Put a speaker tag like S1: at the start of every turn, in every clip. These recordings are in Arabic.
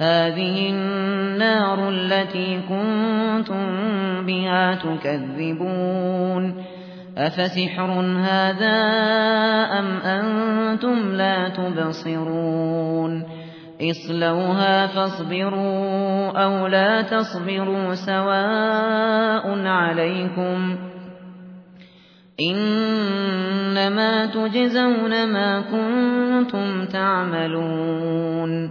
S1: هذه النار التي كنتم بها تكذبون أفسحر هذا أم أنتم لا تبصرون اصلوها فاصبروا أو لا تصبروا سواء عليكم إنما تجزون ما كنتم تعملون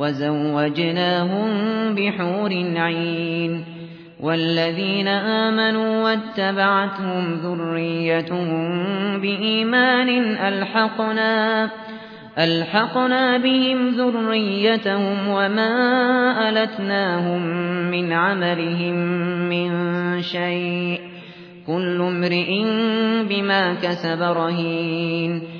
S1: وزوجناهم بحور عين والذين آمنوا واتبعتهم ذريتهم بإيمان ألحقنا ألحقنا بهم ذريتهم وما ألتناهم من عملهم من شيء كل امرئ بما كسب رهين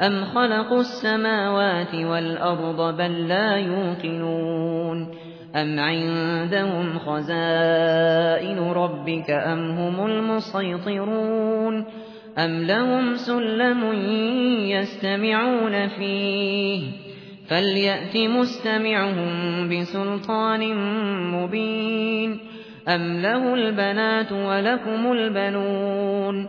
S1: أم خلقوا السماوات والأرض بل لا يوقنون أم عندهم خزائن ربك أم هم المسيطرون أم لهم سلم يستمعون فيه فليأت مستمعهم بسلطان مبين أم له البنات ولكم البنون